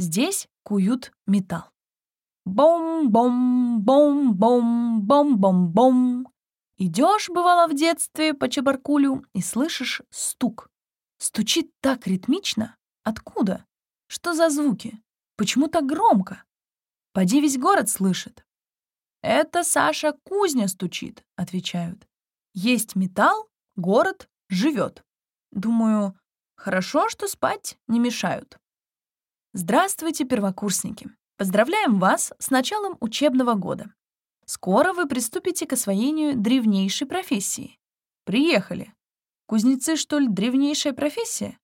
Здесь куют металл. Бом-бом-бом-бом-бом-бом. Идешь, бывало, в детстве по чебаркулю и слышишь стук. Стучит так ритмично. Откуда? Что за звуки? Почему так громко? Поди весь город слышит. «Это Саша кузня стучит», — отвечают. «Есть металл, город живет». Думаю, хорошо, что спать не мешают. Здравствуйте, первокурсники! Поздравляем вас с началом учебного года. Скоро вы приступите к освоению древнейшей профессии. Приехали. Кузнецы, что ли, древнейшая профессия?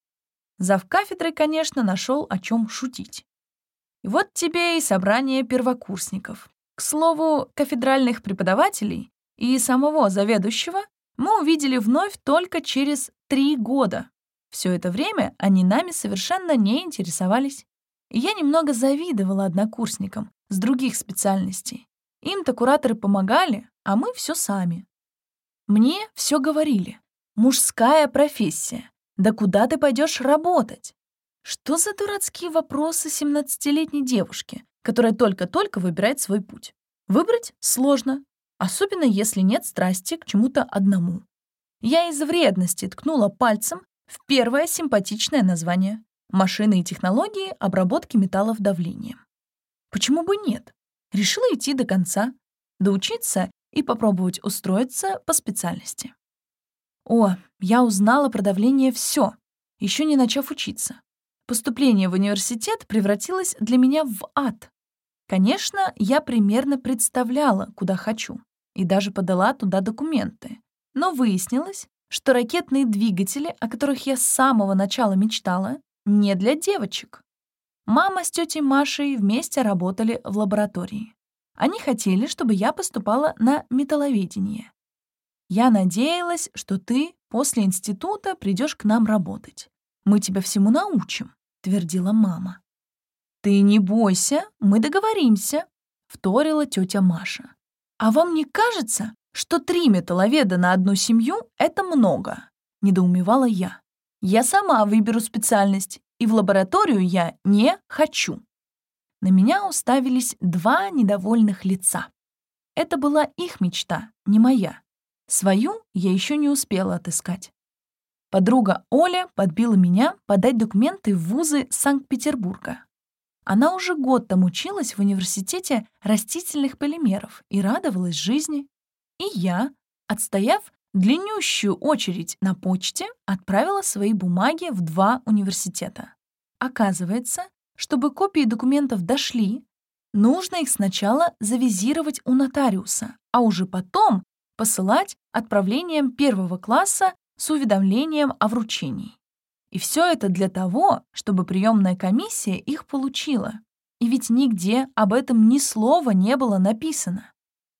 Зав кафедрой, конечно, нашел о чем шутить. И вот тебе и собрание первокурсников. К слову, кафедральных преподавателей и самого заведующего мы увидели вновь только через три года. Все это время они нами совершенно не интересовались. Я немного завидовала однокурсникам с других специальностей. Им-то кураторы помогали, а мы все сами. Мне все говорили. Мужская профессия. Да куда ты пойдешь работать? Что за дурацкие вопросы 17-летней девушки, которая только-только выбирает свой путь? Выбрать сложно, особенно если нет страсти к чему-то одному. Я из вредности ткнула пальцем в первое симпатичное название — «Машины и технологии обработки металлов давлением». Почему бы нет? Решила идти до конца, доучиться и попробовать устроиться по специальности. О, я узнала про давление все, еще не начав учиться. Поступление в университет превратилось для меня в ад. Конечно, я примерно представляла, куда хочу, и даже подала туда документы. Но выяснилось, что ракетные двигатели, о которых я с самого начала мечтала, не для девочек. Мама с тетей Машей вместе работали в лаборатории. Они хотели, чтобы я поступала на металловедение. Я надеялась, что ты после института придешь к нам работать. Мы тебя всему научим, твердила мама. Ты не бойся, мы договоримся, вторила тетя Маша. А вам не кажется, что три металловеда на одну семью — это много? недоумевала я. Я сама выберу специальность, и в лабораторию я не хочу. На меня уставились два недовольных лица. Это была их мечта, не моя. Свою я еще не успела отыскать. Подруга Оля подбила меня подать документы в вузы Санкт-Петербурга. Она уже год там училась в университете растительных полимеров и радовалась жизни. И я, отстояв длиннющую очередь на почте, отправила свои бумаги в два университета. Оказывается, чтобы копии документов дошли, нужно их сначала завизировать у нотариуса, а уже потом посылать отправлением первого класса с уведомлением о вручении. И все это для того, чтобы приемная комиссия их получила. И ведь нигде об этом ни слова не было написано.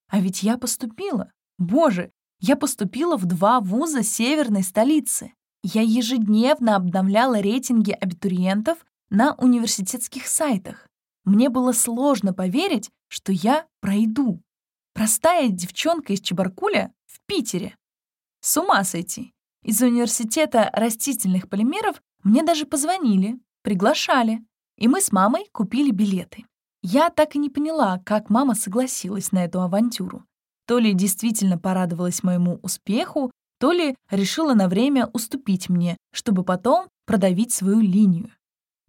А ведь я поступила. Боже, я поступила в два вуза северной столицы. Я ежедневно обновляла рейтинги абитуриентов на университетских сайтах. Мне было сложно поверить, что я пройду. Простая девчонка из Чебаркуля в Питере. С ума сойти. Из университета растительных полимеров мне даже позвонили, приглашали, и мы с мамой купили билеты. Я так и не поняла, как мама согласилась на эту авантюру. То ли действительно порадовалась моему успеху, то ли решила на время уступить мне, чтобы потом продавить свою линию.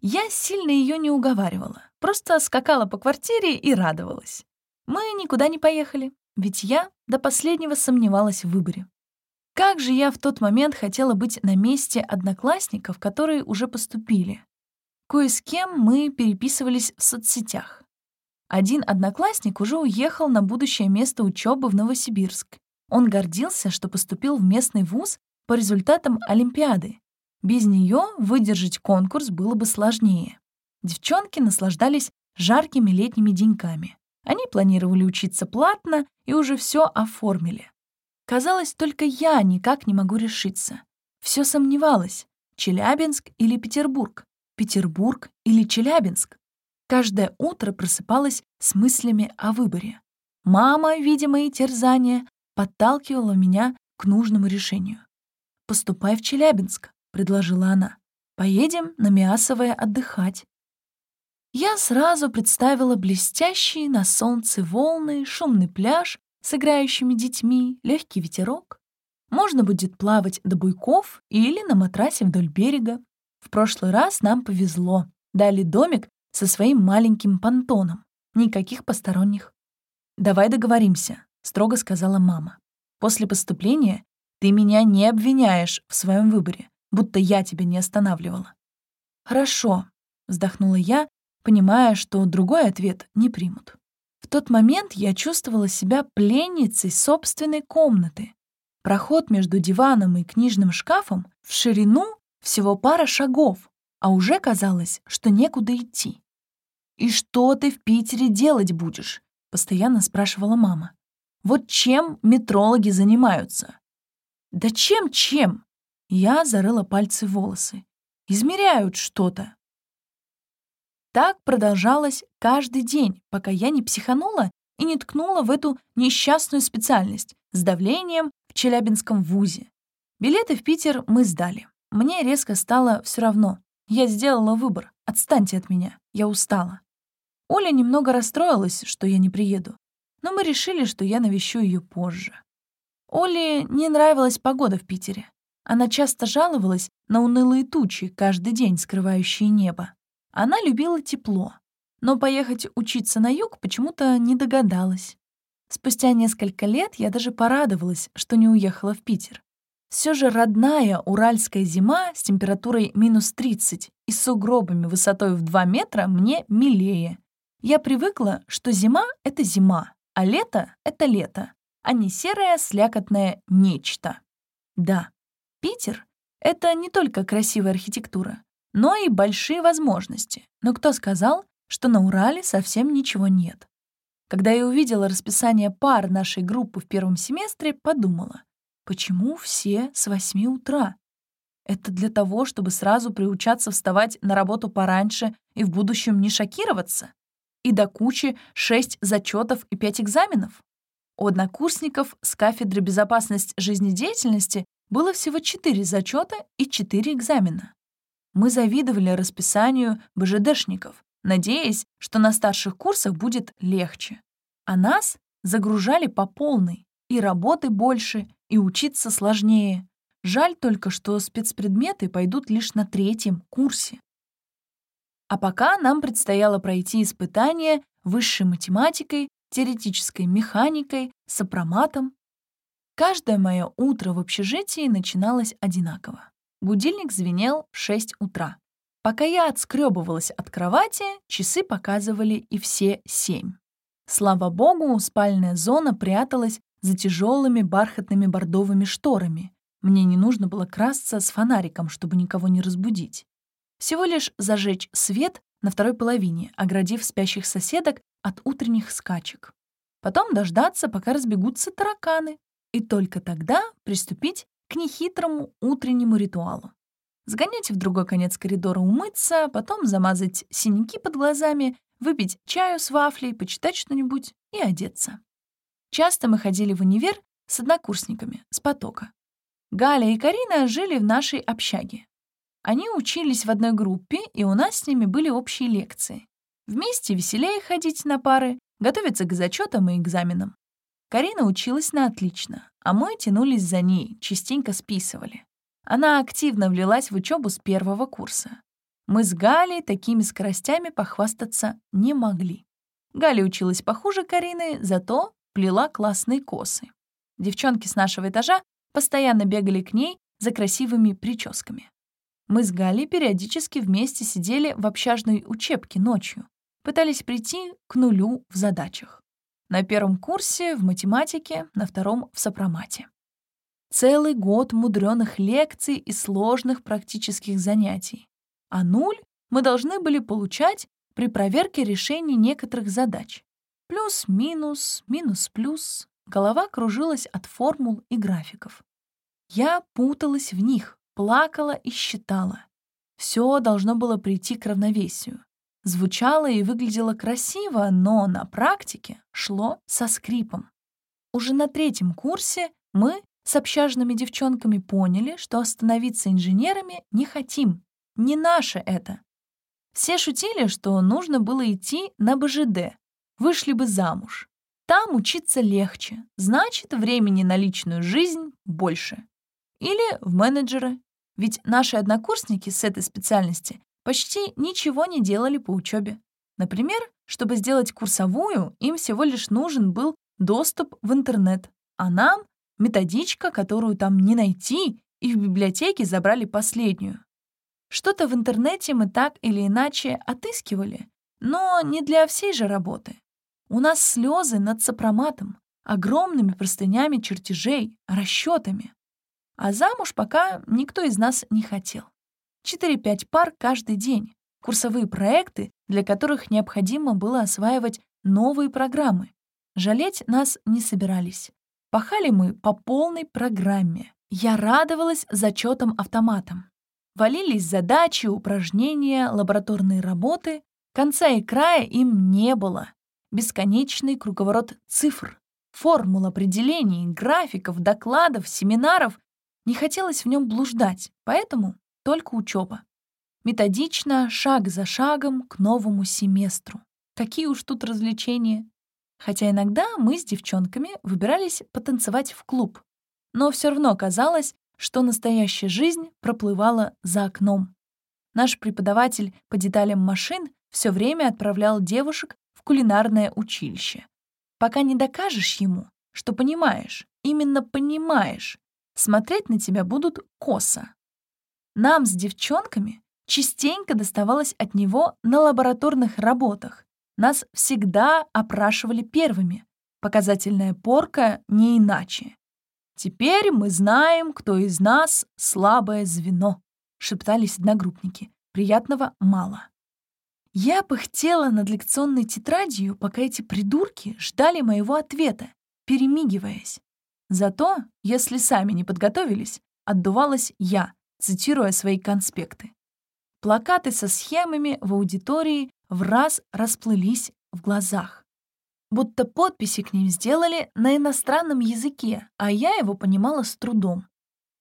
Я сильно ее не уговаривала, просто скакала по квартире и радовалась. Мы никуда не поехали, ведь я до последнего сомневалась в выборе. Как же я в тот момент хотела быть на месте одноклассников, которые уже поступили. Кое с кем мы переписывались в соцсетях. Один одноклассник уже уехал на будущее место учебы в Новосибирск. Он гордился, что поступил в местный вуз по результатам Олимпиады, без нее выдержать конкурс было бы сложнее. Девчонки наслаждались жаркими летними деньками. Они планировали учиться платно и уже все оформили. Казалось, только я никак не могу решиться. Все сомневалась, Челябинск или Петербург, Петербург или Челябинск. Каждое утро просыпалась с мыслями о выборе. Мама, видя мои терзания, подталкивала меня к нужному решению. «Поступай в Челябинск», — предложила она. «Поедем на Миасовое отдыхать». Я сразу представила блестящие на солнце волны, шумный пляж с играющими детьми, легкий ветерок. Можно будет плавать до буйков или на матрасе вдоль берега. В прошлый раз нам повезло. Дали домик со своим маленьким понтоном. Никаких посторонних. «Давай договоримся», — строго сказала мама. «После поступления ты меня не обвиняешь в своем выборе, будто я тебя не останавливала». «Хорошо», — вздохнула я, понимая, что другой ответ не примут. В тот момент я чувствовала себя пленницей собственной комнаты. Проход между диваном и книжным шкафом в ширину всего пара шагов, а уже казалось, что некуда идти. «И что ты в Питере делать будешь?» — постоянно спрашивала мама. «Вот чем метрологи занимаются?» «Да чем-чем?» Я зарыла пальцы в волосы. «Измеряют что-то». Так продолжалось каждый день, пока я не психанула и не ткнула в эту несчастную специальность с давлением в Челябинском вузе. Билеты в Питер мы сдали. Мне резко стало все равно. Я сделала выбор. Отстаньте от меня. Я устала. Оля немного расстроилась, что я не приеду. Но мы решили, что я навещу ее позже. Оле не нравилась погода в Питере. Она часто жаловалась на унылые тучи, каждый день скрывающие небо. Она любила тепло, но поехать учиться на юг почему-то не догадалась. Спустя несколько лет я даже порадовалась, что не уехала в Питер. Все же родная уральская зима с температурой минус 30 и сугробами высотой в 2 метра мне милее. Я привыкла, что зима — это зима, а лето — это лето, а не серое слякотное нечто. Да, Питер — это не только красивая архитектура, но и большие возможности. Но кто сказал, что на Урале совсем ничего нет? Когда я увидела расписание пар нашей группы в первом семестре, подумала, Почему все с восьми утра? Это для того, чтобы сразу приучаться вставать на работу пораньше и в будущем не шокироваться? И до кучи шесть зачетов и пять экзаменов? У однокурсников с кафедры безопасности жизнедеятельности было всего четыре зачета и четыре экзамена. Мы завидовали расписанию БЖДшников, надеясь, что на старших курсах будет легче. А нас загружали по полной, и работы больше, и учиться сложнее. Жаль только, что спецпредметы пойдут лишь на третьем курсе. А пока нам предстояло пройти испытания высшей математикой, теоретической механикой, сопроматом. Каждое мое утро в общежитии начиналось одинаково. Будильник звенел в 6 утра. Пока я отскребывалась от кровати, часы показывали и все семь. Слава богу, спальная зона пряталась за тяжелыми бархатными бордовыми шторами. Мне не нужно было красться с фонариком, чтобы никого не разбудить. Всего лишь зажечь свет на второй половине, оградив спящих соседок от утренних скачек. Потом дождаться, пока разбегутся тараканы, и только тогда приступить к нехитрому утреннему ритуалу. Сгонять в другой конец коридора умыться, потом замазать синяки под глазами, выпить чаю с вафлей, почитать что-нибудь и одеться. Часто мы ходили в универ с однокурсниками, с потока. Галя и Карина жили в нашей общаге. Они учились в одной группе, и у нас с ними были общие лекции. Вместе веселее ходить на пары, готовиться к зачетам и экзаменам. Карина училась на отлично, а мы тянулись за ней, частенько списывали. Она активно влилась в учебу с первого курса. Мы с Галей такими скоростями похвастаться не могли. Галя училась похуже Карины, зато плела классные косы. Девчонки с нашего этажа постоянно бегали к ней за красивыми прическами. Мы с Галей периодически вместе сидели в общажной учебке ночью, пытались прийти к нулю в задачах. На первом курсе в математике, на втором — в сопромате. Целый год мудреных лекций и сложных практических занятий. А нуль мы должны были получать при проверке решений некоторых задач. Плюс-минус, минус-плюс. Голова кружилась от формул и графиков. Я путалась в них, плакала и считала. Все должно было прийти к равновесию. Звучало и выглядело красиво, но на практике шло со скрипом. Уже на третьем курсе мы с общажными девчонками поняли, что становиться инженерами не хотим. Не наше это. Все шутили, что нужно было идти на БЖД, вышли бы замуж. Там учиться легче, значит, времени на личную жизнь больше. Или в менеджеры, ведь наши однокурсники с этой специальности почти ничего не делали по учебе. Например, чтобы сделать курсовую, им всего лишь нужен был доступ в интернет, а нам — методичка, которую там не найти, и в библиотеке забрали последнюю. Что-то в интернете мы так или иначе отыскивали, но не для всей же работы. У нас слезы над сопроматом, огромными простынями чертежей, расчетами. А замуж пока никто из нас не хотел. 4-5 пар каждый день, курсовые проекты, для которых необходимо было осваивать новые программы. Жалеть нас не собирались. Пахали мы по полной программе. Я радовалась зачетам автоматом. Валились задачи, упражнения, лабораторные работы. Конца и края им не было. Бесконечный круговорот цифр, формул определений, графиков, докладов, семинаров. Не хотелось в нем блуждать, поэтому только учеба. Методично, шаг за шагом к новому семестру. Какие уж тут развлечения. Хотя иногда мы с девчонками выбирались потанцевать в клуб. Но все равно казалось, что настоящая жизнь проплывала за окном. Наш преподаватель по деталям машин все время отправлял девушек кулинарное училище. Пока не докажешь ему, что понимаешь, именно понимаешь, смотреть на тебя будут косо. Нам с девчонками частенько доставалось от него на лабораторных работах. Нас всегда опрашивали первыми. Показательная порка не иначе. «Теперь мы знаем, кто из нас слабое звено», — шептались одногруппники. Приятного мало. Я пыхтела над лекционной тетрадью, пока эти придурки ждали моего ответа, перемигиваясь. Зато, если сами не подготовились, отдувалась я, цитируя свои конспекты. Плакаты со схемами в аудитории в раз расплылись в глазах. Будто подписи к ним сделали на иностранном языке, а я его понимала с трудом.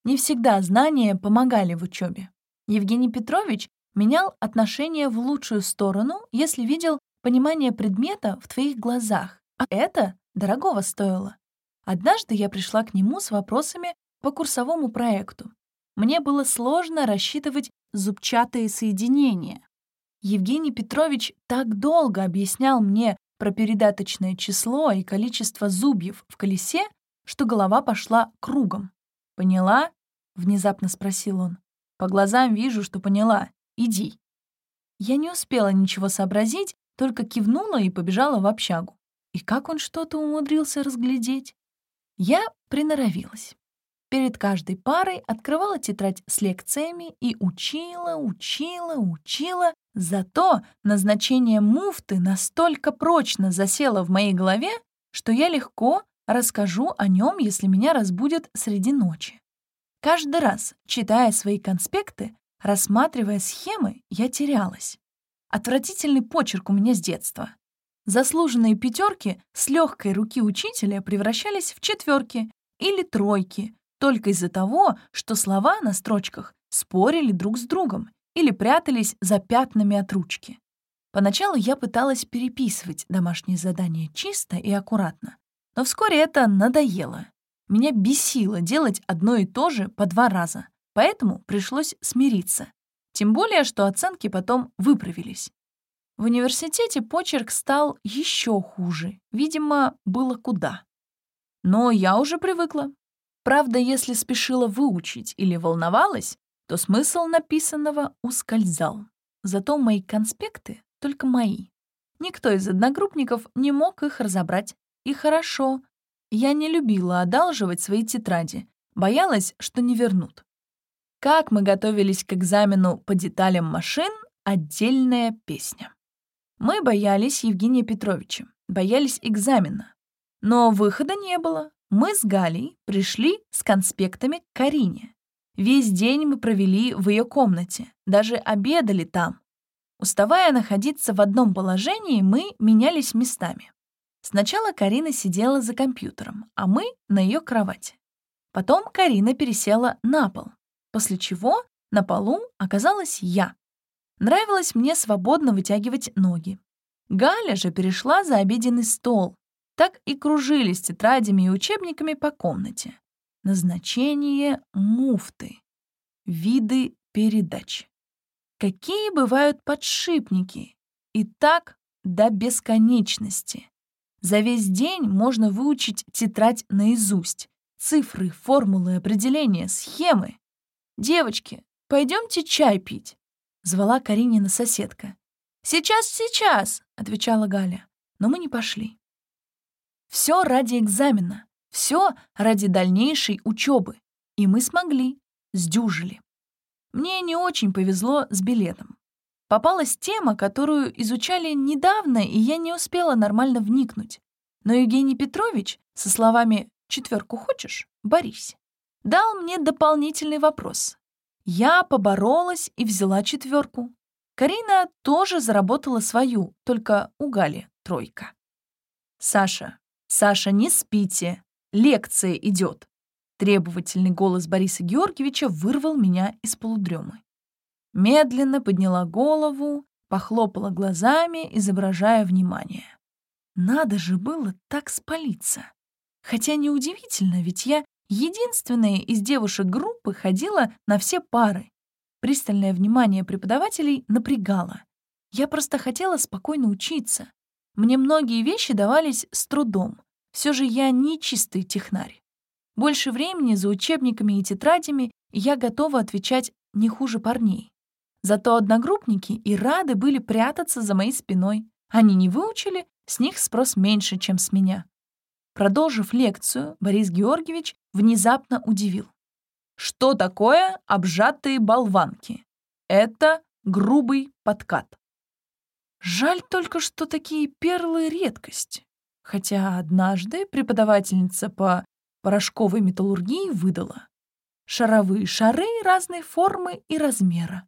Не всегда знания помогали в учебе. Евгений Петрович менял отношение в лучшую сторону, если видел понимание предмета в твоих глазах, а это дорогого стоило. Однажды я пришла к нему с вопросами по курсовому проекту. Мне было сложно рассчитывать зубчатые соединения. Евгений Петрович так долго объяснял мне про передаточное число и количество зубьев в колесе, что голова пошла кругом. «Поняла?» — внезапно спросил он. «По глазам вижу, что поняла. Иди». Я не успела ничего сообразить, только кивнула и побежала в общагу. И как он что-то умудрился разглядеть? Я приноровилась. Перед каждой парой открывала тетрадь с лекциями и учила, учила, учила. Зато назначение муфты настолько прочно засело в моей голове, что я легко расскажу о нем, если меня разбудят среди ночи. Каждый раз, читая свои конспекты, рассматривая схемы, я терялась. Отвратительный почерк у меня с детства. Заслуженные пятерки с легкой руки учителя превращались в четверки или тройки, только из-за того, что слова на строчках спорили друг с другом или прятались за пятнами от ручки. Поначалу я пыталась переписывать домашние задания чисто и аккуратно, но вскоре это надоело. Меня бесило делать одно и то же по два раза, поэтому пришлось смириться. Тем более, что оценки потом выправились. В университете почерк стал еще хуже, видимо, было куда. Но я уже привыкла, Правда, если спешила выучить или волновалась, то смысл написанного ускользал. Зато мои конспекты только мои. Никто из одногруппников не мог их разобрать. И хорошо. Я не любила одалживать свои тетради, боялась, что не вернут. Как мы готовились к экзамену по деталям машин — отдельная песня. Мы боялись Евгения Петровича, боялись экзамена. Но выхода не было. Мы с Галей пришли с конспектами к Карине. Весь день мы провели в ее комнате, даже обедали там. Уставая находиться в одном положении, мы менялись местами. Сначала Карина сидела за компьютером, а мы на ее кровати. Потом Карина пересела на пол, после чего на полу оказалась я. Нравилось мне свободно вытягивать ноги. Галя же перешла за обеденный стол. Так и кружились тетрадями и учебниками по комнате. Назначение муфты. Виды передач. Какие бывают подшипники? И так до бесконечности. За весь день можно выучить тетрадь наизусть. Цифры, формулы, определения, схемы. «Девочки, пойдемте чай пить», — звала Каринина соседка. «Сейчас, сейчас», — отвечала Галя. Но мы не пошли. Все ради экзамена, все ради дальнейшей учебы. И мы смогли, сдюжили. Мне не очень повезло с билетом. Попалась тема, которую изучали недавно, и я не успела нормально вникнуть. Но Евгений Петрович со словами «четверку хочешь? Борись» дал мне дополнительный вопрос. Я поборолась и взяла четверку. Карина тоже заработала свою, только у Гали тройка. «Саша, Саша, не спите, лекция идет. Требовательный голос Бориса Георгиевича вырвал меня из полудремы. Медленно подняла голову, похлопала глазами, изображая внимание. Надо же было так спалиться. Хотя неудивительно, ведь я единственная из девушек группы ходила на все пары. Пристальное внимание преподавателей напрягало. Я просто хотела спокойно учиться. Мне многие вещи давались с трудом. Все же я не чистый технарь. Больше времени за учебниками и тетрадями, я готова отвечать не хуже парней. Зато одногруппники и рады были прятаться за моей спиной. Они не выучили, с них спрос меньше, чем с меня. Продолжив лекцию, Борис Георгиевич внезапно удивил. Что такое обжатые болванки? Это грубый подкат. Жаль только, что такие перлы — редкость. Хотя однажды преподавательница по порошковой металлургии выдала. Шаровые шары разной формы и размера.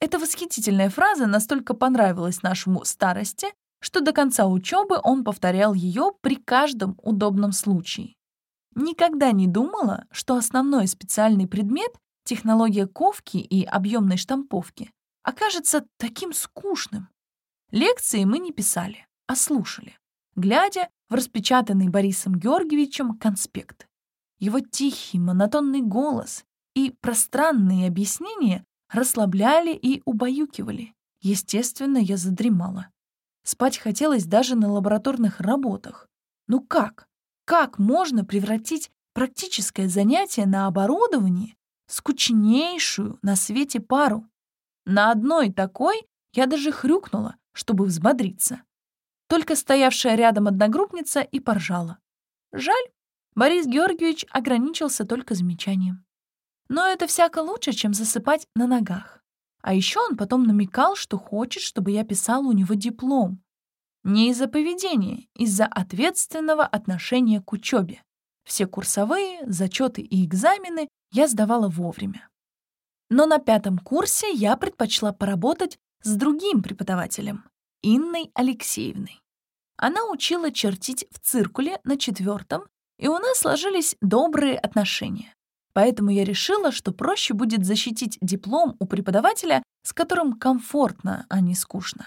Эта восхитительная фраза настолько понравилась нашему старости, что до конца учебы он повторял ее при каждом удобном случае. Никогда не думала, что основной специальный предмет — технология ковки и объемной штамповки — окажется таким скучным. Лекции мы не писали, а слушали, глядя в распечатанный Борисом Георгиевичем конспект. Его тихий, монотонный голос и пространные объяснения расслабляли и убаюкивали. Естественно, я задремала. Спать хотелось даже на лабораторных работах. Ну как? Как можно превратить практическое занятие на оборудовании скучнейшую на свете пару? На одной такой я даже хрюкнула, чтобы взбодриться. Только стоявшая рядом одногруппница и поржала. Жаль, Борис Георгиевич ограничился только замечанием. Но это всяко лучше, чем засыпать на ногах. А еще он потом намекал, что хочет, чтобы я писала у него диплом. Не из-за поведения, из-за ответственного отношения к учебе. Все курсовые, зачеты и экзамены я сдавала вовремя. Но на пятом курсе я предпочла поработать с другим преподавателем, Инной Алексеевной. Она учила чертить в циркуле на четвертом, и у нас сложились добрые отношения. Поэтому я решила, что проще будет защитить диплом у преподавателя, с которым комфортно, а не скучно.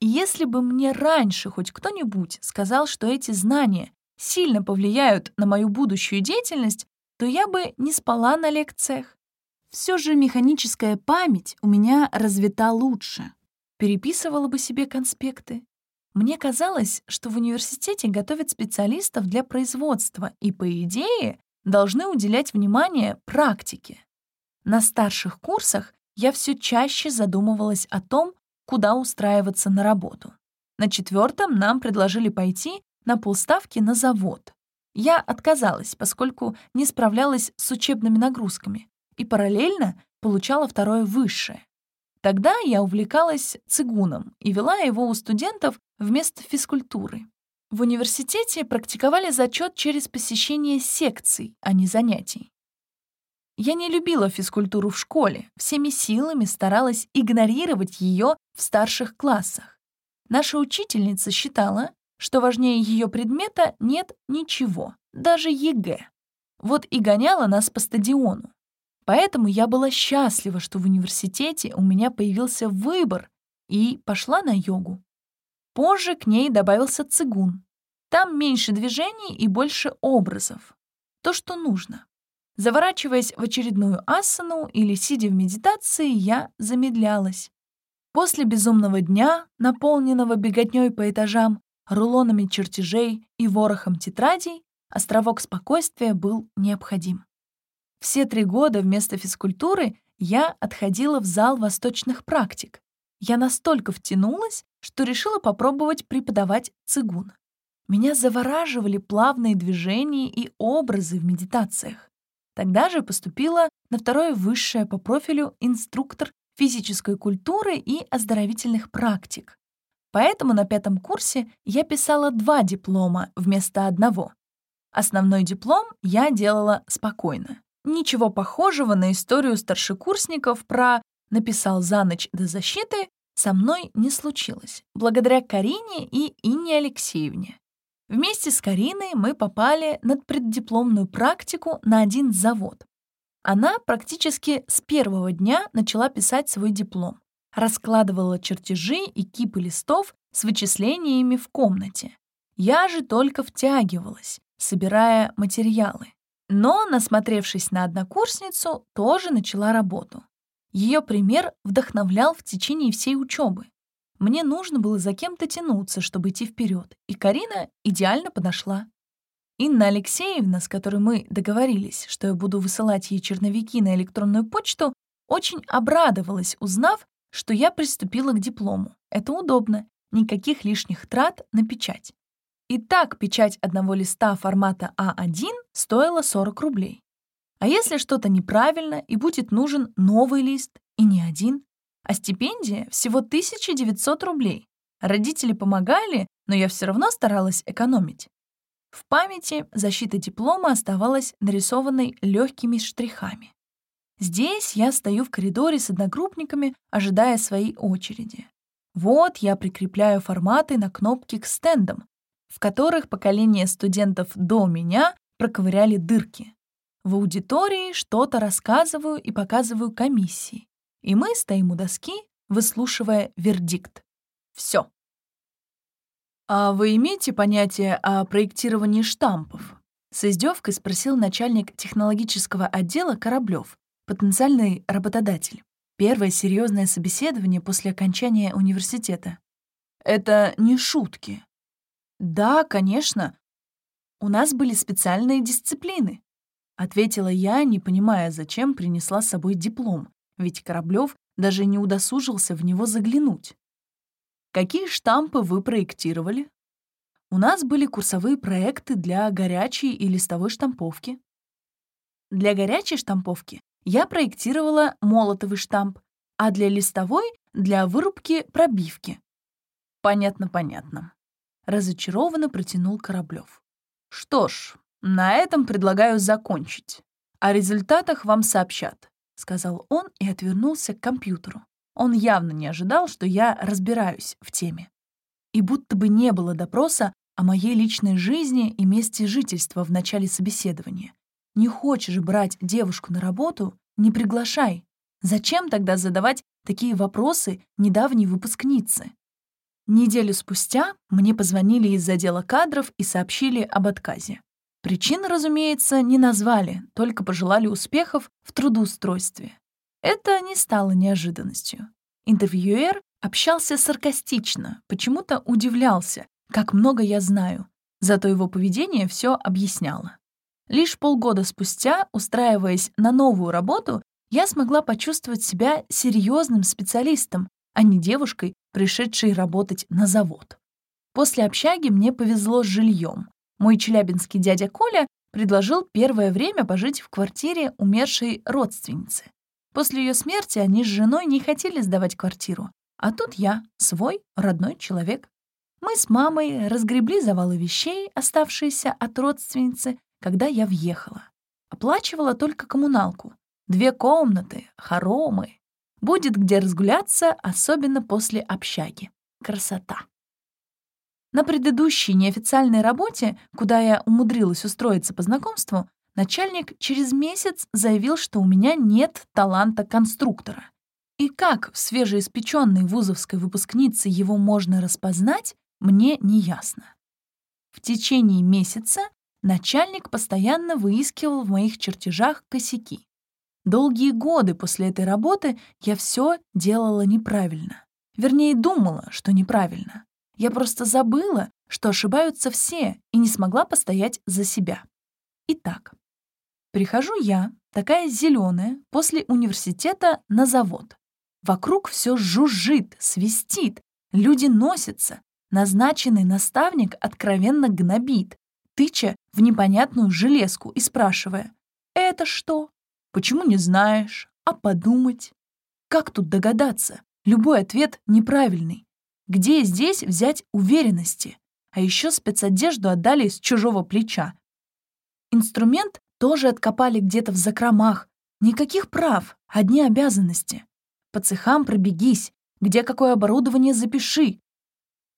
И если бы мне раньше хоть кто-нибудь сказал, что эти знания сильно повлияют на мою будущую деятельность, то я бы не спала на лекциях. Все же механическая память у меня развита лучше. Переписывала бы себе конспекты, мне казалось, что в университете готовят специалистов для производства и, по идее, должны уделять внимание практике. На старших курсах я все чаще задумывалась о том, куда устраиваться на работу. На четвертом нам предложили пойти на полставки на завод. Я отказалась, поскольку не справлялась с учебными нагрузками и параллельно получала второе высшее. Тогда я увлекалась цигуном и вела его у студентов вместо физкультуры. В университете практиковали зачет через посещение секций, а не занятий. Я не любила физкультуру в школе, всеми силами старалась игнорировать ее в старших классах. Наша учительница считала, что важнее ее предмета нет ничего, даже ЕГЭ. Вот и гоняла нас по стадиону. Поэтому я была счастлива, что в университете у меня появился выбор, и пошла на йогу. Позже к ней добавился цигун. Там меньше движений и больше образов. То, что нужно. Заворачиваясь в очередную асану или сидя в медитации, я замедлялась. После безумного дня, наполненного беготней по этажам, рулонами чертежей и ворохом тетрадей, островок спокойствия был необходим. Все три года вместо физкультуры я отходила в зал восточных практик. Я настолько втянулась, что решила попробовать преподавать цигун. Меня завораживали плавные движения и образы в медитациях. Тогда же поступила на второе высшее по профилю инструктор физической культуры и оздоровительных практик. Поэтому на пятом курсе я писала два диплома вместо одного. Основной диплом я делала спокойно. Ничего похожего на историю старшекурсников про «написал за ночь до защиты» со мной не случилось, благодаря Карине и Инне Алексеевне. Вместе с Кариной мы попали на преддипломную практику на один завод. Она практически с первого дня начала писать свой диплом, раскладывала чертежи и кипы листов с вычислениями в комнате. Я же только втягивалась, собирая материалы. Но, насмотревшись на однокурсницу, тоже начала работу. Ее пример вдохновлял в течение всей учебы. Мне нужно было за кем-то тянуться, чтобы идти вперед, и Карина идеально подошла. Инна Алексеевна, с которой мы договорились, что я буду высылать ей черновики на электронную почту, очень обрадовалась, узнав, что я приступила к диплому. Это удобно, никаких лишних трат на печать. И так печать одного листа формата А1 стоила 40 рублей. А если что-то неправильно и будет нужен новый лист, и не один, а стипендия всего 1900 рублей. Родители помогали, но я все равно старалась экономить. В памяти защита диплома оставалась нарисованной легкими штрихами. Здесь я стою в коридоре с одногруппниками, ожидая своей очереди. Вот я прикрепляю форматы на кнопки к стендам, в которых поколение студентов до меня проковыряли дырки. В аудитории что-то рассказываю и показываю комиссии и мы стоим у доски, выслушивая вердикт. Все. «А вы имеете понятие о проектировании штампов?» С издевкой спросил начальник технологического отдела Кораблев, потенциальный работодатель. Первое серьезное собеседование после окончания университета. «Это не шутки». «Да, конечно. У нас были специальные дисциплины», — ответила я, не понимая, зачем принесла с собой диплом, ведь Кораблев даже не удосужился в него заглянуть. Какие штампы вы проектировали? У нас были курсовые проекты для горячей и листовой штамповки. Для горячей штамповки я проектировала молотовый штамп, а для листовой — для вырубки пробивки. Понятно-понятно. Разочарованно протянул Кораблев. Что ж, на этом предлагаю закончить. О результатах вам сообщат. — сказал он и отвернулся к компьютеру. Он явно не ожидал, что я разбираюсь в теме. И будто бы не было допроса о моей личной жизни и месте жительства в начале собеседования. Не хочешь брать девушку на работу — не приглашай. Зачем тогда задавать такие вопросы недавней выпускнице? Неделю спустя мне позвонили из отдела кадров и сообщили об отказе. Причин, разумеется, не назвали, только пожелали успехов в трудоустройстве. Это не стало неожиданностью. Интервьюер общался саркастично, почему-то удивлялся, как много я знаю. Зато его поведение все объясняло. Лишь полгода спустя, устраиваясь на новую работу, я смогла почувствовать себя серьезным специалистом, а не девушкой, пришедшей работать на завод. После общаги мне повезло с жильем. Мой челябинский дядя Коля предложил первое время пожить в квартире умершей родственницы. После ее смерти они с женой не хотели сдавать квартиру, а тут я, свой, родной человек. Мы с мамой разгребли завалы вещей, оставшиеся от родственницы, когда я въехала. Оплачивала только коммуналку. Две комнаты, хоромы. Будет где разгуляться, особенно после общаги. Красота. На предыдущей неофициальной работе, куда я умудрилась устроиться по знакомству, начальник через месяц заявил, что у меня нет таланта конструктора. И как в свежеиспеченной вузовской выпускнице его можно распознать, мне не ясно. В течение месяца начальник постоянно выискивал в моих чертежах косяки. Долгие годы после этой работы я все делала неправильно. Вернее, думала, что неправильно. Я просто забыла, что ошибаются все, и не смогла постоять за себя. Итак, прихожу я, такая зеленая, после университета на завод. Вокруг все жужжит, свистит, люди носятся. Назначенный наставник откровенно гнобит, тыча в непонятную железку и спрашивая, «Это что? Почему не знаешь? А подумать?» Как тут догадаться? Любой ответ неправильный. Где здесь взять уверенности? А еще спецодежду отдали с чужого плеча. Инструмент тоже откопали где-то в закромах. Никаких прав, одни обязанности. По цехам пробегись, где какое оборудование запиши.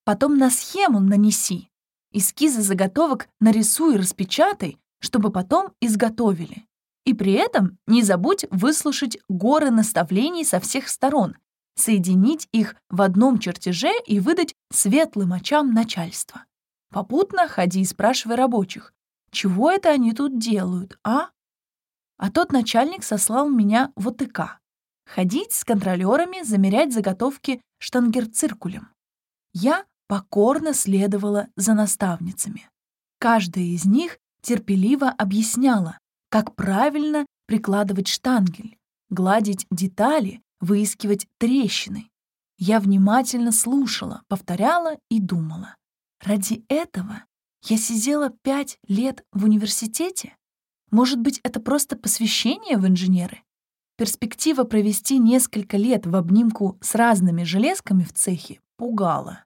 Потом на схему нанеси. Эскизы заготовок нарисуй и распечатай, чтобы потом изготовили. И при этом не забудь выслушать горы наставлений со всех сторон, соединить их в одном чертеже и выдать светлым очам начальства. Попутно ходи и спрашивай рабочих, чего это они тут делают, а? А тот начальник сослал меня в ОТК. Ходить с контролерами, замерять заготовки штангерциркулем. Я покорно следовала за наставницами. Каждая из них терпеливо объясняла, как правильно прикладывать штангель, гладить детали выискивать трещины. Я внимательно слушала, повторяла и думала. Ради этого я сидела пять лет в университете? Может быть, это просто посвящение в инженеры? Перспектива провести несколько лет в обнимку с разными железками в цехе пугала.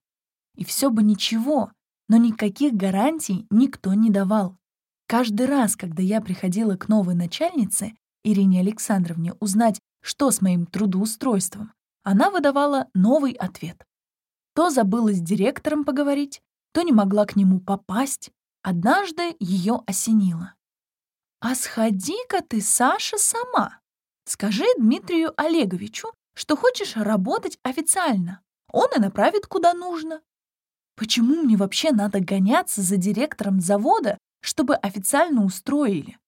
И все бы ничего, но никаких гарантий никто не давал. Каждый раз, когда я приходила к новой начальнице, Ирине Александровне, узнать, что с моим трудоустройством, она выдавала новый ответ. То забыла с директором поговорить, то не могла к нему попасть. Однажды ее осенило. «А сходи-ка ты, Саша, сама. Скажи Дмитрию Олеговичу, что хочешь работать официально. Он и направит куда нужно. Почему мне вообще надо гоняться за директором завода, чтобы официально устроили?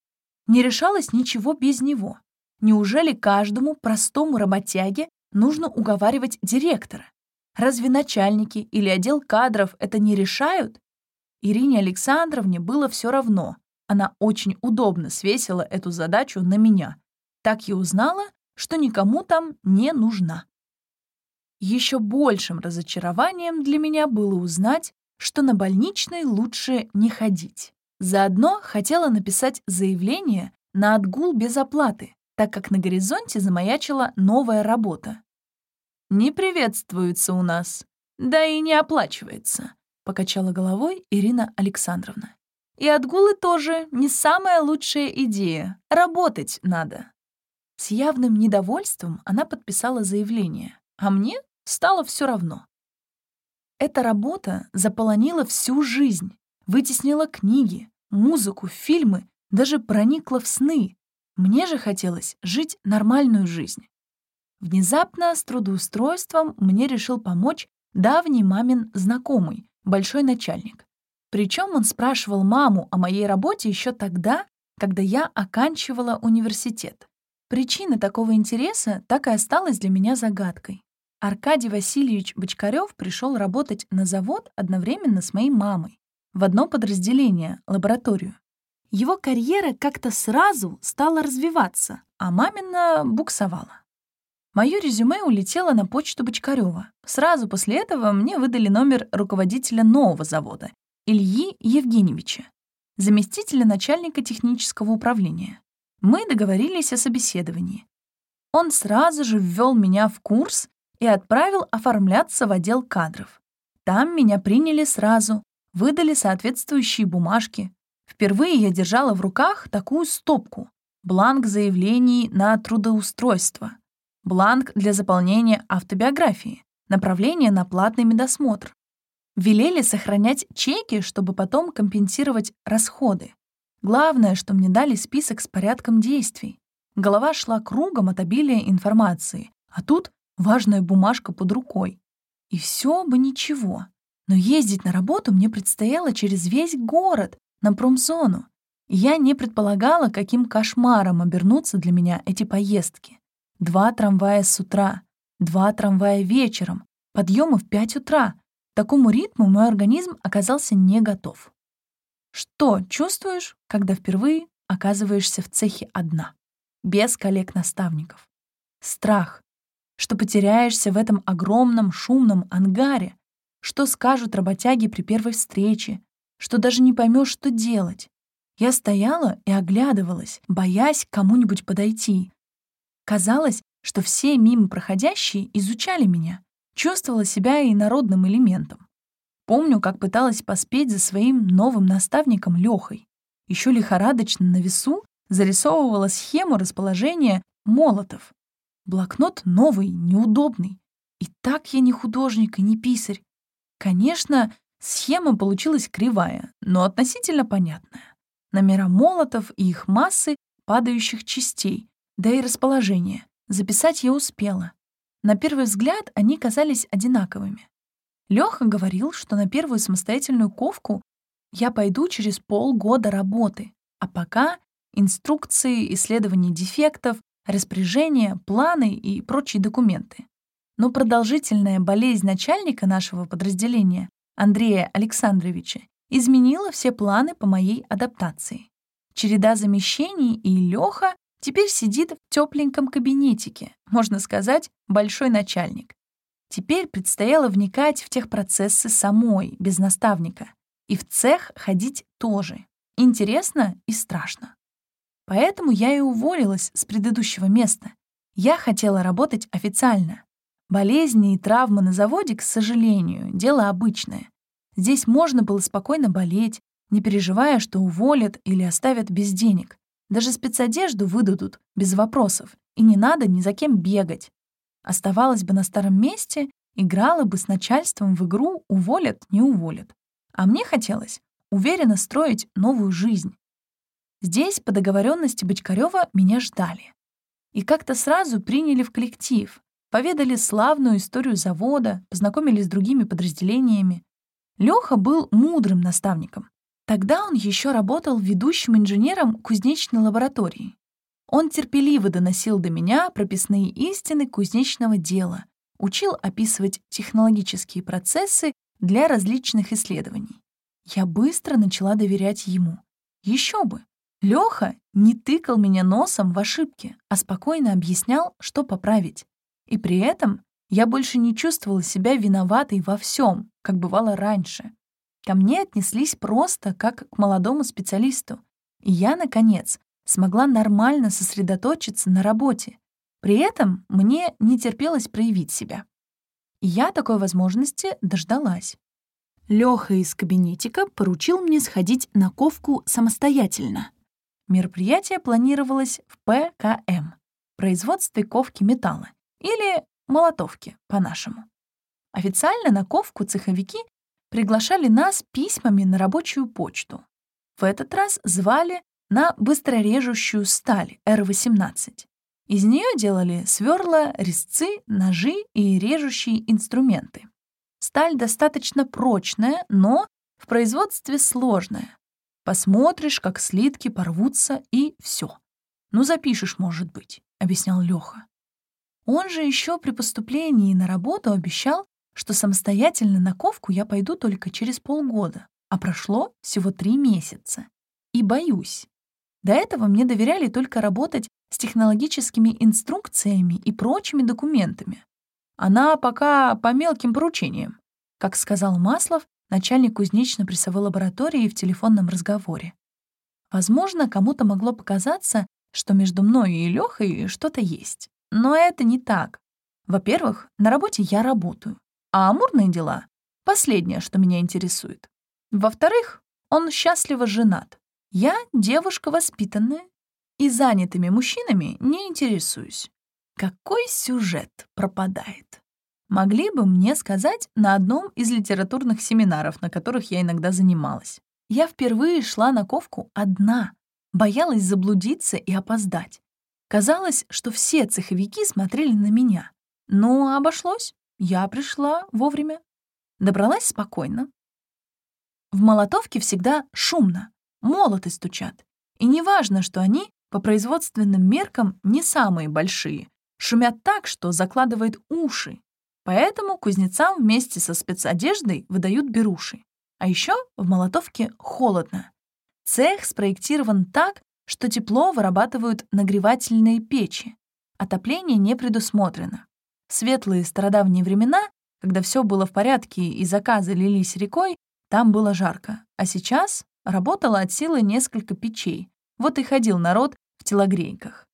Не решалось ничего без него. Неужели каждому простому работяге нужно уговаривать директора? Разве начальники или отдел кадров это не решают? Ирине Александровне было все равно. Она очень удобно свесила эту задачу на меня. Так я узнала, что никому там не нужна. Еще большим разочарованием для меня было узнать, что на больничный лучше не ходить. Заодно хотела написать заявление на отгул без оплаты, так как на горизонте замаячила новая работа. «Не приветствуется у нас, да и не оплачивается», — покачала головой Ирина Александровна. «И отгулы тоже не самая лучшая идея. Работать надо». С явным недовольством она подписала заявление, а мне стало все равно. Эта работа заполонила всю жизнь, вытеснила книги, музыку, фильмы, даже проникла в сны, мне же хотелось жить нормальную жизнь. Внезапно с трудоустройством мне решил помочь давний мамин знакомый, большой начальник. Причем он спрашивал маму о моей работе еще тогда, когда я оканчивала университет. Причина такого интереса так и осталась для меня загадкой. Аркадий Васильевич Бочкарев пришел работать на завод одновременно с моей мамой в одно подразделение, лабораторию. Его карьера как-то сразу стала развиваться, а мамина буксовала. Мое резюме улетело на почту Бочкарева. Сразу после этого мне выдали номер руководителя нового завода, Ильи Евгеньевича, заместителя начальника технического управления. Мы договорились о собеседовании. Он сразу же ввел меня в курс и отправил оформляться в отдел кадров. Там меня приняли сразу, выдали соответствующие бумажки, Впервые я держала в руках такую стопку. Бланк заявлений на трудоустройство. Бланк для заполнения автобиографии. Направление на платный медосмотр. Велели сохранять чеки, чтобы потом компенсировать расходы. Главное, что мне дали список с порядком действий. Голова шла кругом от обилия информации, а тут важная бумажка под рукой. И все бы ничего. Но ездить на работу мне предстояло через весь город, на промзону. Я не предполагала, каким кошмаром обернутся для меня эти поездки. Два трамвая с утра, два трамвая вечером, подъемы в пять утра. Такому ритму мой организм оказался не готов. Что чувствуешь, когда впервые оказываешься в цехе одна, без коллег-наставников? Страх, что потеряешься в этом огромном шумном ангаре, что скажут работяги при первой встрече, что даже не поймешь, что делать. Я стояла и оглядывалась, боясь кому-нибудь подойти. Казалось, что все мимо проходящие изучали меня, чувствовала себя и народным элементом. Помню, как пыталась поспеть за своим новым наставником Лехой. Еще лихорадочно на весу зарисовывала схему расположения молотов. Блокнот новый, неудобный. И так я не художник и не писарь. Конечно, схема получилась кривая, но относительно понятная. Номера молотов и их массы падающих частей, да и расположение. Записать я успела. На первый взгляд они казались одинаковыми. Лёха говорил, что на первую самостоятельную ковку я пойду через полгода работы, а пока инструкции, исследования дефектов, распоряжения, планы и прочие документы. Но продолжительная болезнь начальника нашего подразделения, Андрея Александровича, изменила все планы по моей адаптации. Череда замещений, и Лёха теперь сидит в тепленьком кабинетике, можно сказать, большой начальник. Теперь предстояло вникать в тех процессы самой, без наставника. И в цех ходить тоже. Интересно и страшно. Поэтому я и уволилась с предыдущего места. Я хотела работать официально. Болезни и травмы на заводе, к сожалению, дело обычное. Здесь можно было спокойно болеть, не переживая, что уволят или оставят без денег. Даже спецодежду выдадут без вопросов, и не надо ни за кем бегать. Оставалась бы на старом месте, играла бы с начальством в игру «уволят, не уволят». А мне хотелось уверенно строить новую жизнь. Здесь, по договоренности Бочкарева, меня ждали. И как-то сразу приняли в коллектив, поведали славную историю завода, познакомились с другими подразделениями. Лёха был мудрым наставником. Тогда он еще работал ведущим инженером кузнечной лаборатории. Он терпеливо доносил до меня прописные истины кузнечного дела, учил описывать технологические процессы для различных исследований. Я быстро начала доверять ему. Еще бы! Леха не тыкал меня носом в ошибки, а спокойно объяснял, что поправить. И при этом я больше не чувствовала себя виноватой во всем, как бывало раньше. Ко мне отнеслись просто как к молодому специалисту. И я, наконец, смогла нормально сосредоточиться на работе. При этом мне не терпелось проявить себя. И я такой возможности дождалась. Лёха из кабинетика поручил мне сходить на ковку самостоятельно. Мероприятие планировалось в ПКМ — производстве ковки металла, или молотовки по-нашему. Официально на ковку цеховики приглашали нас письмами на рабочую почту. В этот раз звали на быстрорежущую сталь R18. Из нее делали сверла, резцы, ножи и режущие инструменты. Сталь достаточно прочная, но в производстве сложная. Посмотришь, как слитки порвутся, и все. Ну, запишешь, может быть, — объяснял Леха. Он же еще при поступлении на работу обещал, что самостоятельно на ковку я пойду только через полгода, а прошло всего три месяца. И боюсь, до этого мне доверяли только работать с технологическими инструкциями и прочими документами. Она пока по мелким поручениям, как сказал Маслов, начальник кузнечно-прессовой лаборатории в телефонном разговоре. Возможно, кому-то могло показаться, что между мной и Лёхой что-то есть. Но это не так. Во-первых, на работе я работаю, а амурные дела — последнее, что меня интересует. Во-вторых, он счастливо женат. Я девушка воспитанная и занятыми мужчинами не интересуюсь. Какой сюжет пропадает? Могли бы мне сказать на одном из литературных семинаров, на которых я иногда занималась. Я впервые шла на ковку одна, боялась заблудиться и опоздать. Казалось, что все цеховики смотрели на меня. Но обошлось. Я пришла вовремя. Добралась спокойно. В молотовке всегда шумно, молоты стучат. И не важно, что они по производственным меркам не самые большие, шумят так, что закладывает уши. Поэтому кузнецам вместе со спецодеждой выдают беруши. А еще в молотовке холодно. Цех спроектирован так, что тепло вырабатывают нагревательные печи. Отопление не предусмотрено. Светлые стародавние времена, когда все было в порядке и заказы лились рекой, там было жарко. А сейчас работало от силы несколько печей. Вот и ходил народ в телогрейках.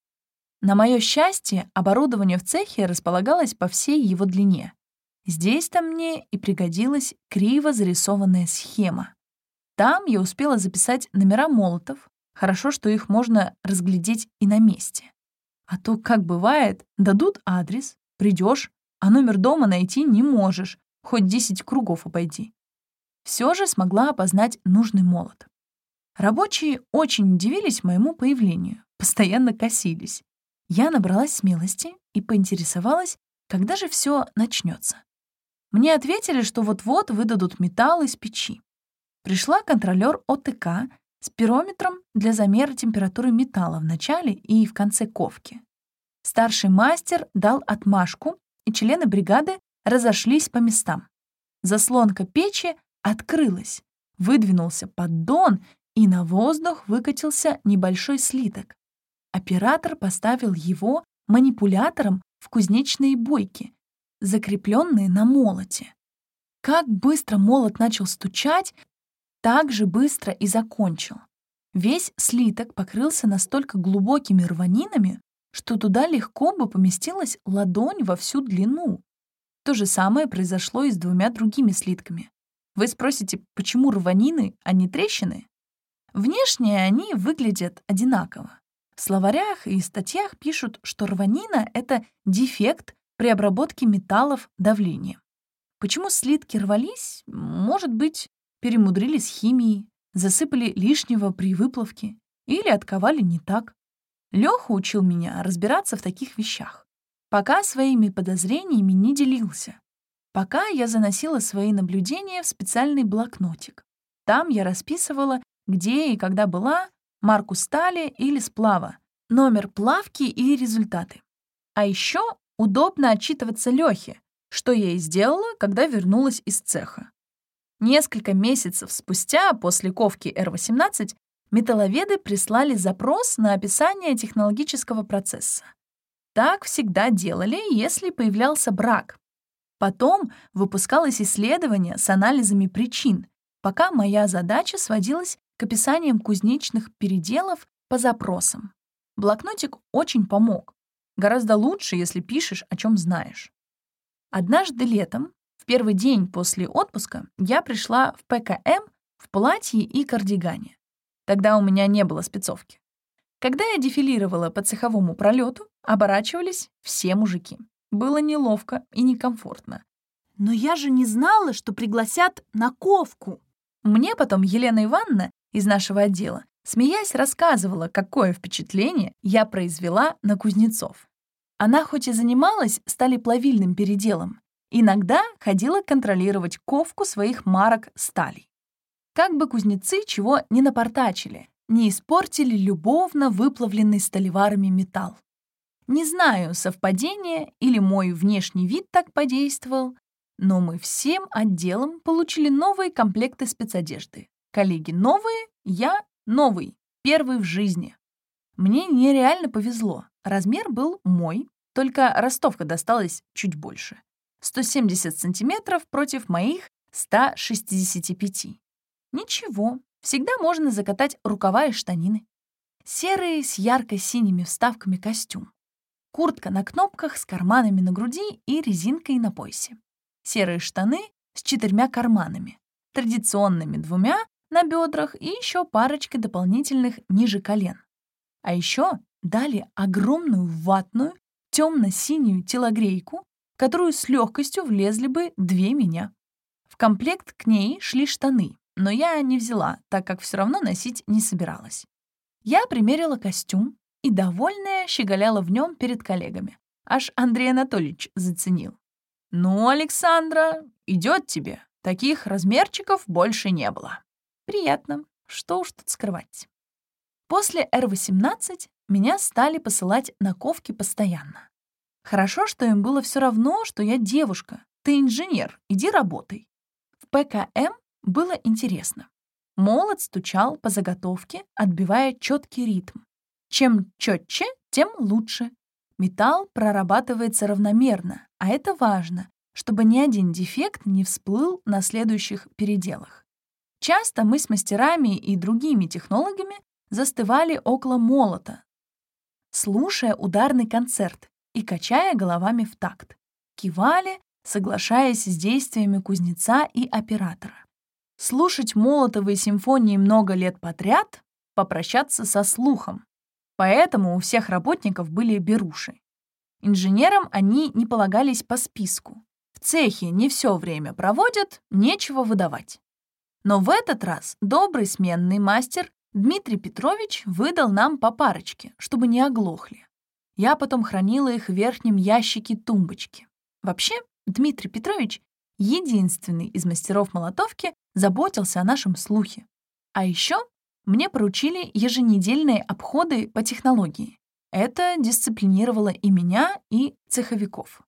На мое счастье, оборудование в цехе располагалось по всей его длине. Здесь-то мне и пригодилась криво зарисованная схема. Там я успела записать номера молотов. Хорошо, что их можно разглядеть и на месте. А то, как бывает, дадут адрес, придешь, а номер дома найти не можешь, хоть 10 кругов обойди. Все же смогла опознать нужный молот. Рабочие очень удивились моему появлению, постоянно косились. Я набралась смелости и поинтересовалась, когда же все начнется. Мне ответили, что вот-вот выдадут металл из печи. Пришла контролер ОТК с пирометром для замера температуры металла в начале и в конце ковки. Старший мастер дал отмашку, и члены бригады разошлись по местам. Заслонка печи открылась, выдвинулся поддон, и на воздух выкатился небольшой слиток. Оператор поставил его манипулятором в кузнечные бойки, закрепленные на молоте. Как быстро молот начал стучать, так же быстро и закончил. Весь слиток покрылся настолько глубокими рванинами, что туда легко бы поместилась ладонь во всю длину. То же самое произошло и с двумя другими слитками. Вы спросите, почему рванины, а не трещины? Внешне они выглядят одинаково. В словарях и статьях пишут, что рванина — это дефект при обработке металлов давлением. Почему слитки рвались? Может быть, перемудрили с химией, засыпали лишнего при выплавке или отковали не так. Лёха учил меня разбираться в таких вещах. Пока своими подозрениями не делился. Пока я заносила свои наблюдения в специальный блокнотик. Там я расписывала, где и когда была, марку стали или сплава, номер плавки и результаты. А еще удобно отчитываться Лехе, что я и сделала, когда вернулась из цеха. Несколько месяцев спустя, после ковки R18, металловеды прислали запрос на описание технологического процесса. Так всегда делали, если появлялся брак. Потом выпускалось исследование с анализами причин, пока моя задача сводилась к описаниям кузнечных переделов по запросам. Блокнотик очень помог. Гораздо лучше, если пишешь, о чем знаешь. Однажды летом, в первый день после отпуска, я пришла в ПКМ в платье и кардигане. Тогда у меня не было спецовки. Когда я дефилировала по цеховому пролету, оборачивались все мужики. Было неловко и некомфортно. Но я же не знала, что пригласят на ковку. Мне потом Елена Ивановна из нашего отдела, смеясь, рассказывала, какое впечатление я произвела на кузнецов. Она хоть и занималась сталеплавильным переделом, иногда ходила контролировать ковку своих марок сталей. Как бы кузнецы чего не напортачили, не испортили любовно выплавленный сталеварами металл. Не знаю, совпадение или мой внешний вид так подействовал, но мы всем отделом получили новые комплекты спецодежды. Коллеги новые, я новый, первый в жизни. Мне нереально повезло. Размер был мой, только ростовка досталась чуть больше. 170 сантиметров против моих 165. Ничего, всегда можно закатать рукава и штанины. Серый с ярко-синими вставками костюм. Куртка на кнопках с карманами на груди и резинкой на поясе. Серые штаны с четырьмя карманами, традиционными двумя на бедрах и еще парочка дополнительных ниже колен. А еще дали огромную ватную темно-синюю телогрейку, которую с легкостью влезли бы две меня. В комплект к ней шли штаны, но я не взяла, так как все равно носить не собиралась. Я примерила костюм и, довольная, щеголяла в нем перед коллегами. Аж Андрей Анатольевич заценил. «Ну, Александра, идет тебе. Таких размерчиков больше не было». «Приятно. Что уж тут скрывать». После Р-18 меня стали посылать на ковки постоянно. Хорошо, что им было все равно, что я девушка. Ты инженер, иди работай. В ПКМ было интересно. Молот стучал по заготовке, отбивая четкий ритм. Чем четче, тем лучше. Металл прорабатывается равномерно, а это важно, чтобы ни один дефект не всплыл на следующих переделах. Часто мы с мастерами и другими технологами застывали около молота, слушая ударный концерт и качая головами в такт. Кивали, соглашаясь с действиями кузнеца и оператора. Слушать молотовые симфонии много лет подряд — попрощаться со слухом. Поэтому у всех работников были беруши. Инженерам они не полагались по списку. В цехе не все время проводят, нечего выдавать. Но в этот раз добрый сменный мастер Дмитрий Петрович выдал нам по парочке, чтобы не оглохли. Я потом хранила их в верхнем ящике тумбочки. Вообще, Дмитрий Петрович, единственный из мастеров молотовки, заботился о нашем слухе. А еще мне поручили еженедельные обходы по технологии. Это дисциплинировало и меня, и цеховиков.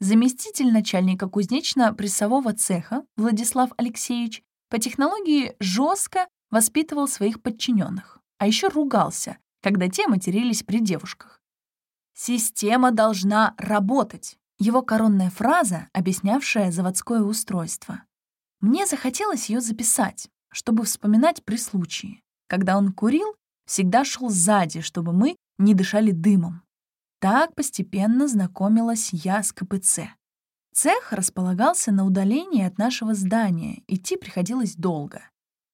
Заместитель начальника кузнечно-прессового цеха Владислав Алексеевич по технологии жестко воспитывал своих подчиненных, а еще ругался, когда те матерились при девушках. «Система должна работать», его коронная фраза, объяснявшая заводское устройство. Мне захотелось ее записать, чтобы вспоминать при случае. Когда он курил, всегда шел сзади, чтобы мы не дышали дымом. Так постепенно знакомилась я с КПЦ. Цех располагался на удалении от нашего здания, идти приходилось долго.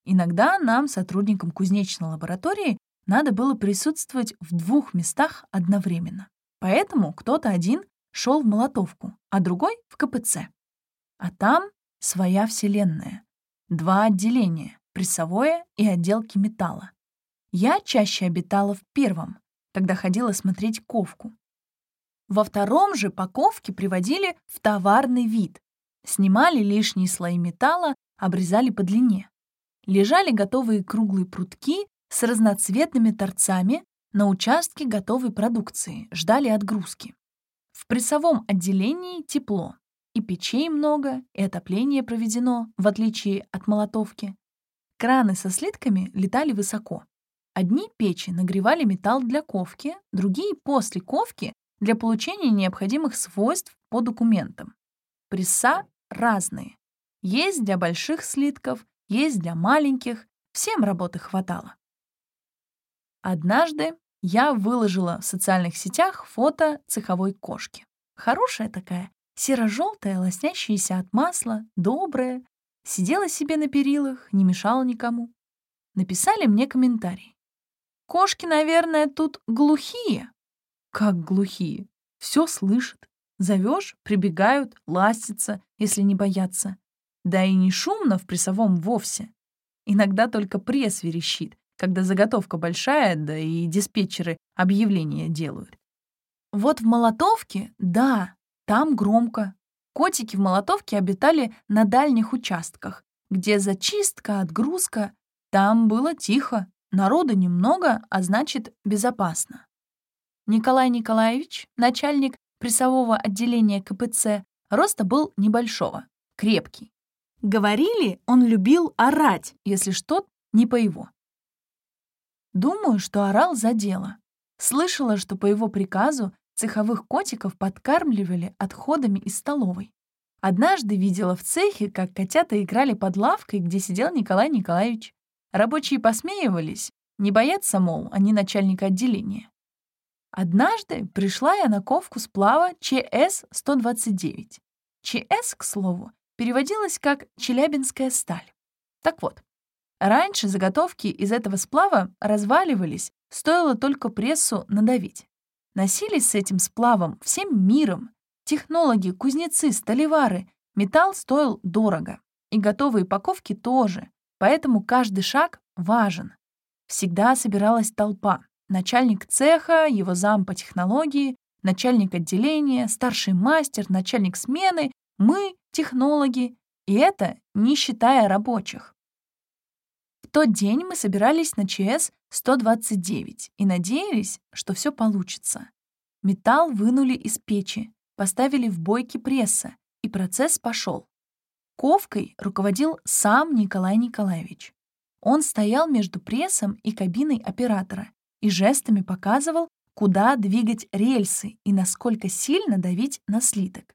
Иногда нам, сотрудникам кузнечной лаборатории, надо было присутствовать в двух местах одновременно. Поэтому кто-то один шел в Молотовку, а другой — в КПЦ. А там своя вселенная. Два отделения — прессовое и отделки металла. Я чаще обитала в первом, когда ходила смотреть ковку. Во втором же по приводили в товарный вид. Снимали лишние слои металла, обрезали по длине лежали готовые круглые прутки с разноцветными торцами на участке готовой продукции, ждали отгрузки. В прессовом отделении тепло. И печей много, и отопление проведено, в отличие от молотовки. Краны со слитками летали высоко. Одни печи нагревали металл для ковки, другие — после ковки для получения необходимых свойств по документам. Пресса разные. Есть для больших слитков, есть для маленьких, всем работы хватало. Однажды я выложила в социальных сетях фото цеховой кошки. Хорошая такая, серо-желтая, лоснящаяся от масла, добрая, сидела себе на перилах, не мешала никому. Написали мне комментарий. Кошки, наверное, тут глухие. Как глухие? Все слышат. Зовешь, прибегают, ластятся, если не боятся. Да и не шумно в прессовом вовсе. Иногда только пресс верещит, когда заготовка большая, да и диспетчеры объявления делают. Вот в Молотовке, да, там громко. Котики в Молотовке обитали на дальних участках, где зачистка, отгрузка. Там было тихо, народа немного, а значит, безопасно. Николай Николаевич, начальник прессового отделения КПЦ, роста был небольшого, крепкий. Говорили, он любил орать, если что не по его. Думаю, что орал за дело. Слышала, что по его приказу цеховых котиков подкармливали отходами из столовой. Однажды видела в цехе, как котята играли под лавкой, где сидел Николай Николаевич. Рабочие посмеивались, не боятся, мол, они начальника отделения. Однажды пришла я на ковку сплава ЧС-129. ЧС, к слову, переводилось как «челябинская сталь». Так вот, раньше заготовки из этого сплава разваливались, стоило только прессу надавить. Носились с этим сплавом всем миром. Технологи, кузнецы, столевары. Металл стоил дорого. И готовые упаковки тоже. поэтому каждый шаг важен. Всегда собиралась толпа. Начальник цеха, его зам по технологии, начальник отделения, старший мастер, начальник смены, мы, технологи, и это не считая рабочих. Тот день мы собирались на ЧС-129 и надеялись, что все получится. Металл вынули из печи, поставили в бойки пресса, и процесс пошел. Ковкой руководил сам Николай Николаевич. Он стоял между прессом и кабиной оператора и жестами показывал, куда двигать рельсы и насколько сильно давить на слиток.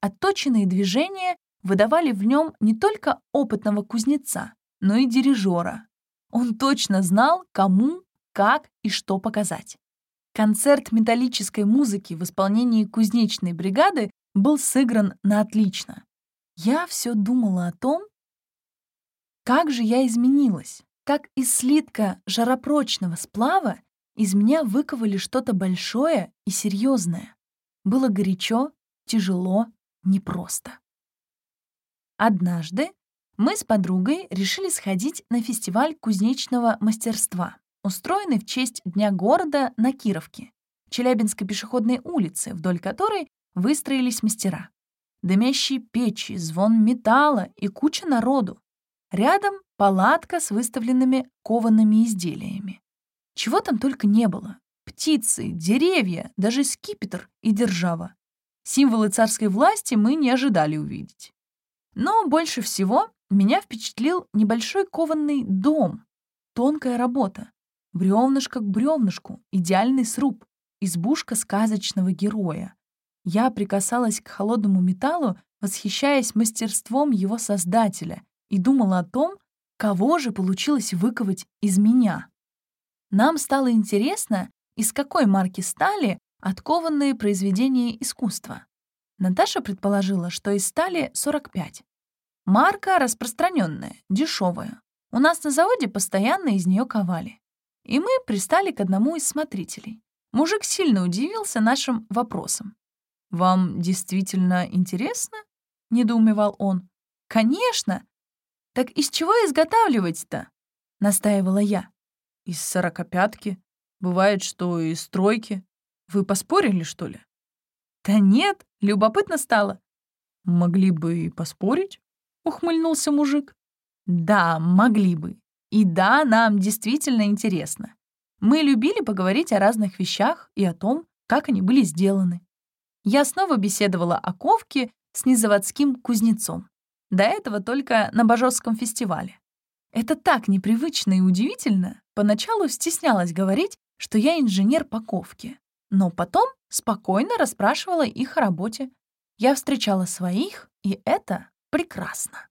Отточенные движения выдавали в нем не только опытного кузнеца, но и дирижера. Он точно знал, кому, как и что показать. Концерт металлической музыки в исполнении кузнечной бригады был сыгран на отлично. Я все думала о том, как же я изменилась, как из слитка жаропрочного сплава из меня выковали что-то большое и серьезное. Было горячо, тяжело, непросто. Однажды мы с подругой решили сходить на фестиваль кузнечного мастерства, устроенный в честь Дня города на Кировке, Челябинской пешеходной улице, вдоль которой выстроились мастера. Дымящие печи, звон металла и куча народу. Рядом палатка с выставленными коваными изделиями. Чего там только не было. Птицы, деревья, даже скипетр и держава. Символы царской власти мы не ожидали увидеть. Но больше всего меня впечатлил небольшой кованный дом. Тонкая работа. Бревнышко к бревнышку, идеальный сруб, избушка сказочного героя. Я прикасалась к холодному металлу, восхищаясь мастерством его создателя, и думала о том, кого же получилось выковать из меня. Нам стало интересно, из какой марки стали откованные произведения искусства. Наташа предположила, что из стали 45. Марка распространенная, дешевая. У нас на заводе постоянно из нее ковали. И мы пристали к одному из смотрителей. Мужик сильно удивился нашим вопросам. «Вам действительно интересно?» — недоумевал он. «Конечно! Так из чего изготавливать-то?» — настаивала я. «Из сорокопятки. Бывает, что из тройки. Вы поспорили, что ли?» «Да нет, любопытно стало». «Могли бы и поспорить», — ухмыльнулся мужик. «Да, могли бы. И да, нам действительно интересно. Мы любили поговорить о разных вещах и о том, как они были сделаны. Я снова беседовала о ковке с незаводским кузнецом. До этого только на Бажовском фестивале. Это так непривычно и удивительно. Поначалу стеснялась говорить, что я инженер по ковке. Но потом спокойно расспрашивала их о работе. Я встречала своих, и это прекрасно.